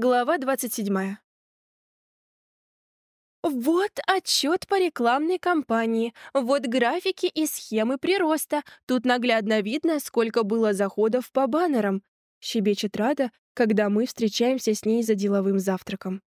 Глава 27. Вот отчет по рекламной кампании, вот графики и схемы прироста. Тут наглядно видно, сколько было заходов по баннерам. Щебечет Рада, когда мы встречаемся с ней за деловым завтраком.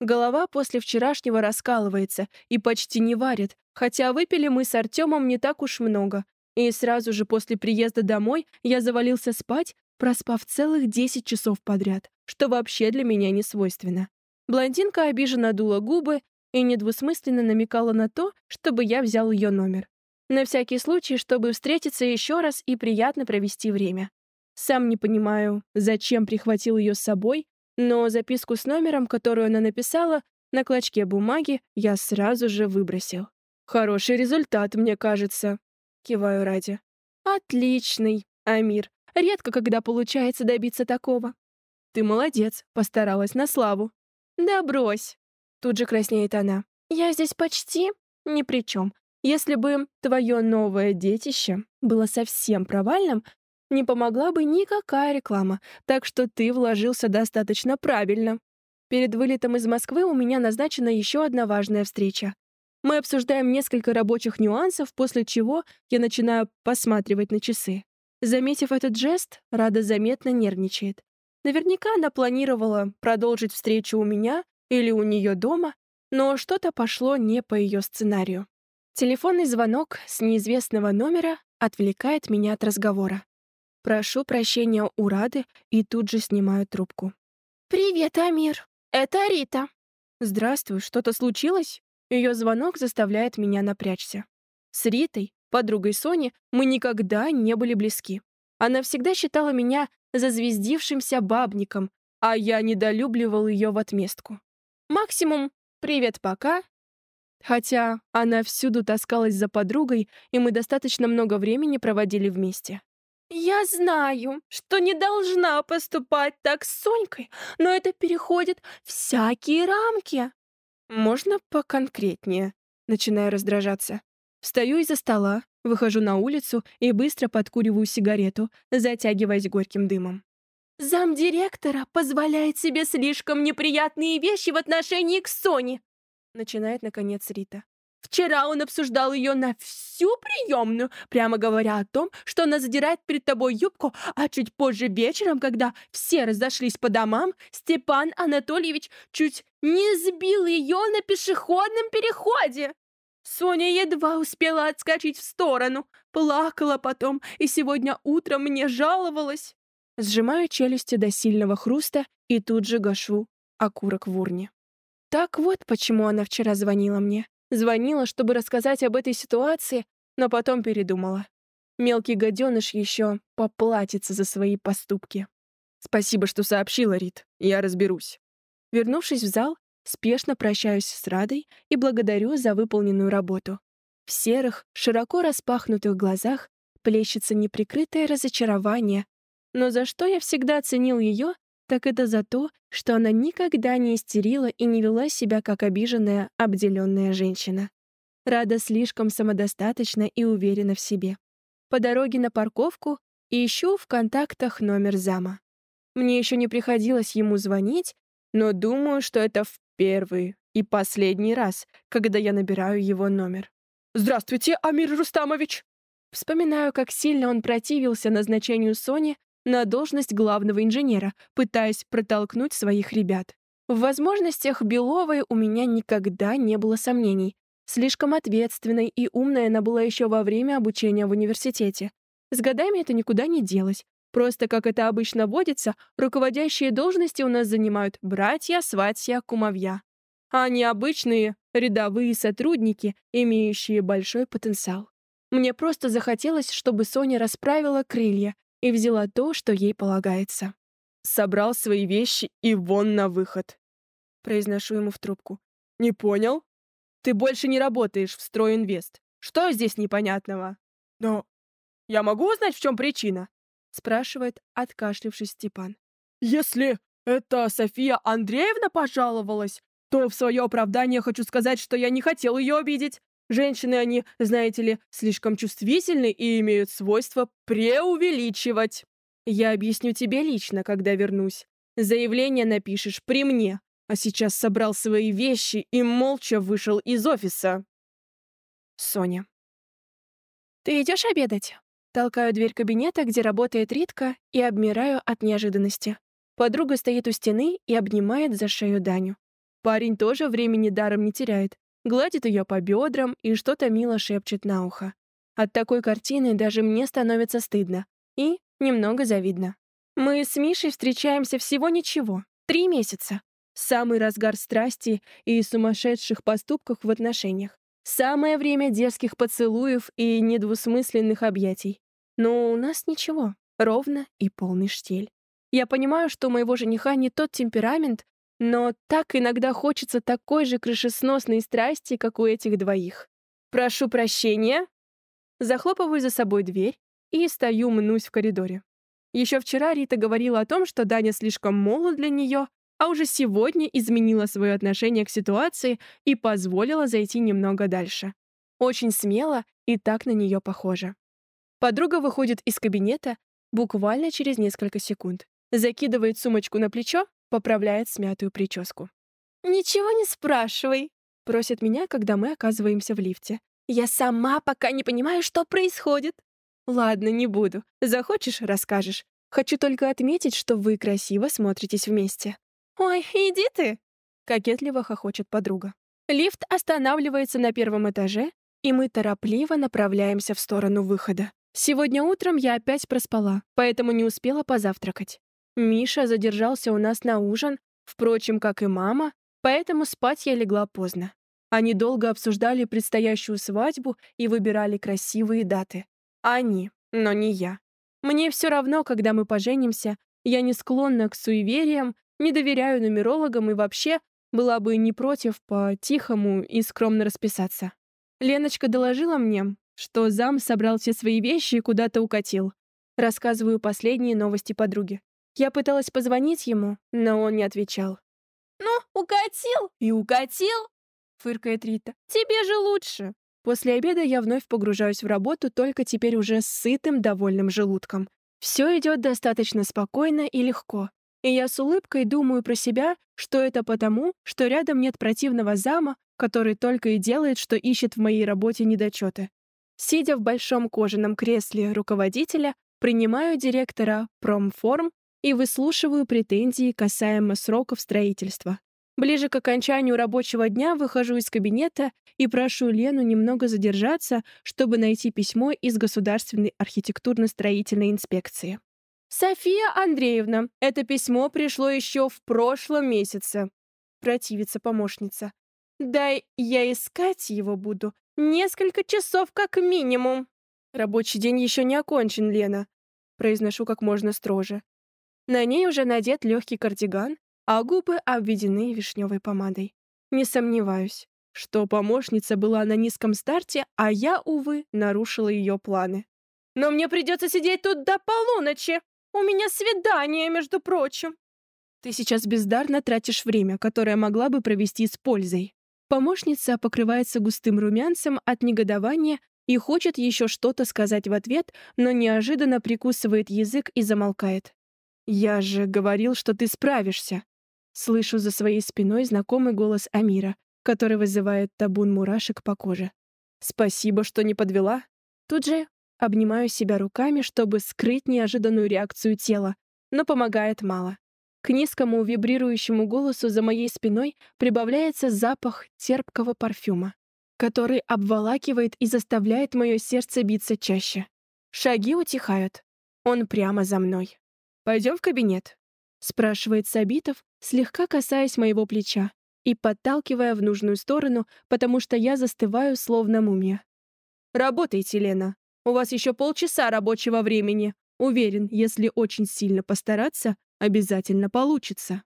Голова после вчерашнего раскалывается и почти не варит, хотя выпили мы с Артемом не так уж много. И сразу же после приезда домой я завалился спать, проспав целых 10 часов подряд, что вообще для меня не свойственно. Блондинка обиженно дула губы и недвусмысленно намекала на то, чтобы я взял ее номер. На всякий случай, чтобы встретиться еще раз и приятно провести время. Сам не понимаю, зачем прихватил ее с собой, но записку с номером, которую она написала, на клочке бумаги я сразу же выбросил. «Хороший результат, мне кажется», — киваю ради. «Отличный, Амир. Редко когда получается добиться такого. Ты молодец, постаралась на славу. Да брось. Тут же краснеет она. Я здесь почти ни при чем. Если бы твое новое детище было совсем провальным, не помогла бы никакая реклама, так что ты вложился достаточно правильно. Перед вылетом из Москвы у меня назначена еще одна важная встреча. Мы обсуждаем несколько рабочих нюансов, после чего я начинаю посматривать на часы. Заметив этот жест, Рада заметно нервничает. Наверняка она планировала продолжить встречу у меня или у нее дома, но что-то пошло не по ее сценарию. Телефонный звонок с неизвестного номера отвлекает меня от разговора. Прошу прощения у Рады и тут же снимаю трубку. «Привет, Амир. Это Рита». «Здравствуй, что-то случилось?» Ее звонок заставляет меня напрячься. С Ритой подругой Сони, мы никогда не были близки. Она всегда считала меня зазвездившимся бабником, а я недолюбливал ее в отместку. Максимум «привет, пока». Хотя она всюду таскалась за подругой, и мы достаточно много времени проводили вместе. «Я знаю, что не должна поступать так с Сонькой, но это переходит всякие рамки». «Можно поконкретнее?» Начинаю раздражаться. Встаю из-за стола, выхожу на улицу и быстро подкуриваю сигарету, затягиваясь горьким дымом. «Замдиректора позволяет себе слишком неприятные вещи в отношении к Соне», начинает, наконец, Рита. «Вчера он обсуждал ее на всю приемную, прямо говоря о том, что она задирает перед тобой юбку, а чуть позже вечером, когда все разошлись по домам, Степан Анатольевич чуть не сбил ее на пешеходном переходе». Соня едва успела отскочить в сторону, плакала потом и сегодня утром мне жаловалась. Сжимаю челюсти до сильного хруста и тут же гашу окурок в урне. Так вот, почему она вчера звонила мне. Звонила, чтобы рассказать об этой ситуации, но потом передумала. Мелкий гаденыш еще поплатится за свои поступки. Спасибо, что сообщила, Рит. Я разберусь. Вернувшись в зал, Спешно прощаюсь с Радой и благодарю за выполненную работу. В серых, широко распахнутых глазах плещется неприкрытое разочарование. Но за что я всегда ценил ее, так это за то, что она никогда не истерила и не вела себя как обиженная, обделенная женщина. Рада слишком самодостаточна и уверена в себе. По дороге на парковку ищу в контактах номер зама. Мне еще не приходилось ему звонить, но думаю, что это в первый и последний раз, когда я набираю его номер. «Здравствуйте, Амир Рустамович!» Вспоминаю, как сильно он противился назначению Сони на должность главного инженера, пытаясь протолкнуть своих ребят. В возможностях Беловой у меня никогда не было сомнений. Слишком ответственной и умной она была еще во время обучения в университете. С годами это никуда не делось. Просто, как это обычно водится, руководящие должности у нас занимают братья, сватья, кумовья. А не обычные рядовые сотрудники, имеющие большой потенциал. Мне просто захотелось, чтобы Соня расправила крылья и взяла то, что ей полагается. Собрал свои вещи и вон на выход. Произношу ему в трубку. «Не понял? Ты больше не работаешь в Стройинвест. Что здесь непонятного?» «Но я могу узнать, в чем причина?» Спрашивает, откашлившись Степан. «Если это София Андреевна пожаловалась, то в свое оправдание хочу сказать, что я не хотел ее обидеть. Женщины, они, знаете ли, слишком чувствительны и имеют свойство преувеличивать. Я объясню тебе лично, когда вернусь. Заявление напишешь при мне, а сейчас собрал свои вещи и молча вышел из офиса. Соня. «Ты идешь обедать?» Толкаю дверь кабинета, где работает Ритка, и обмираю от неожиданности. Подруга стоит у стены и обнимает за шею Даню. Парень тоже времени даром не теряет. Гладит ее по бедрам и что-то мило шепчет на ухо. От такой картины даже мне становится стыдно. И немного завидно. Мы с Мишей встречаемся всего ничего. Три месяца. Самый разгар страсти и сумасшедших поступков в отношениях. Самое время дерзких поцелуев и недвусмысленных объятий. Но у нас ничего. Ровно и полный штиль. Я понимаю, что у моего жениха не тот темперамент, но так иногда хочется такой же крышесносной страсти, как у этих двоих. Прошу прощения. Захлопываю за собой дверь и стою мнусь в коридоре. Еще вчера Рита говорила о том, что Даня слишком молод для нее, а уже сегодня изменила свое отношение к ситуации и позволила зайти немного дальше. Очень смело и так на нее похоже. Подруга выходит из кабинета буквально через несколько секунд закидывает сумочку на плечо, поправляет смятую прическу. «Ничего не спрашивай», — просит меня, когда мы оказываемся в лифте. «Я сама пока не понимаю, что происходит». «Ладно, не буду. Захочешь — расскажешь. Хочу только отметить, что вы красиво смотритесь вместе». «Ой, иди ты!» — кокетливо хохочет подруга. Лифт останавливается на первом этаже, и мы торопливо направляемся в сторону выхода. Сегодня утром я опять проспала, поэтому не успела позавтракать. Миша задержался у нас на ужин, впрочем, как и мама, поэтому спать я легла поздно. Они долго обсуждали предстоящую свадьбу и выбирали красивые даты. Они, но не я. Мне все равно, когда мы поженимся, я не склонна к суевериям, не доверяю нумерологам и вообще была бы не против по-тихому и скромно расписаться. Леночка доложила мне, что зам собрал все свои вещи и куда-то укатил. Рассказываю последние новости подруги. Я пыталась позвонить ему, но он не отвечал. «Ну, укатил и укатил!» — фыркает Рита. «Тебе же лучше!» После обеда я вновь погружаюсь в работу, только теперь уже с сытым, довольным желудком. Все идет достаточно спокойно и легко. И я с улыбкой думаю про себя, что это потому, что рядом нет противного зама, который только и делает, что ищет в моей работе недочеты. Сидя в большом кожаном кресле руководителя, принимаю директора Промформ и выслушиваю претензии касаемо сроков строительства. Ближе к окончанию рабочего дня выхожу из кабинета и прошу Лену немного задержаться, чтобы найти письмо из Государственной архитектурно-строительной инспекции. «София Андреевна, это письмо пришло еще в прошлом месяце», — противится помощница. «Дай я искать его буду. Несколько часов как минимум». «Рабочий день еще не окончен, Лена», — произношу как можно строже. На ней уже надет легкий кардиган, а губы обведены вишневой помадой. Не сомневаюсь, что помощница была на низком старте, а я, увы, нарушила ее планы. «Но мне придется сидеть тут до полуночи! У меня свидание, между прочим!» Ты сейчас бездарно тратишь время, которое могла бы провести с пользой. Помощница покрывается густым румянцем от негодования и хочет еще что-то сказать в ответ, но неожиданно прикусывает язык и замолкает. «Я же говорил, что ты справишься!» Слышу за своей спиной знакомый голос Амира, который вызывает табун мурашек по коже. «Спасибо, что не подвела!» Тут же обнимаю себя руками, чтобы скрыть неожиданную реакцию тела, но помогает мало. К низкому вибрирующему голосу за моей спиной прибавляется запах терпкого парфюма, который обволакивает и заставляет мое сердце биться чаще. Шаги утихают. Он прямо за мной. «Пойдем в кабинет?» — спрашивает Сабитов, слегка касаясь моего плеча и подталкивая в нужную сторону, потому что я застываю, словно мумия. «Работайте, Лена. У вас еще полчаса рабочего времени. Уверен, если очень сильно постараться, обязательно получится».